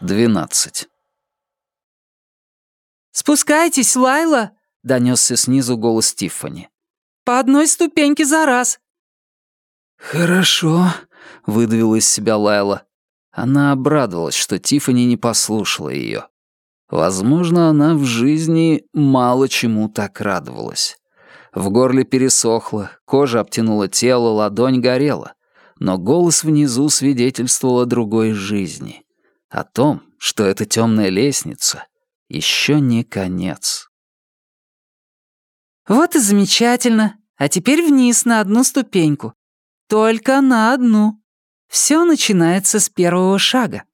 12. «Спускайтесь, Лайла!» — донесся снизу голос Тиффани. «По одной ступеньке за раз!» «Хорошо», — выдавила из себя Лайла. Она обрадовалась, что Тиффани не послушала ее. Возможно, она в жизни мало чему так радовалась. В горле пересохло, кожа обтянула тело, ладонь горела. Но голос внизу свидетельствовал о другой жизни. О том, что эта темная лестница еще не конец. «Вот и замечательно. А теперь вниз на одну ступеньку. Только на одну. Все начинается с первого шага».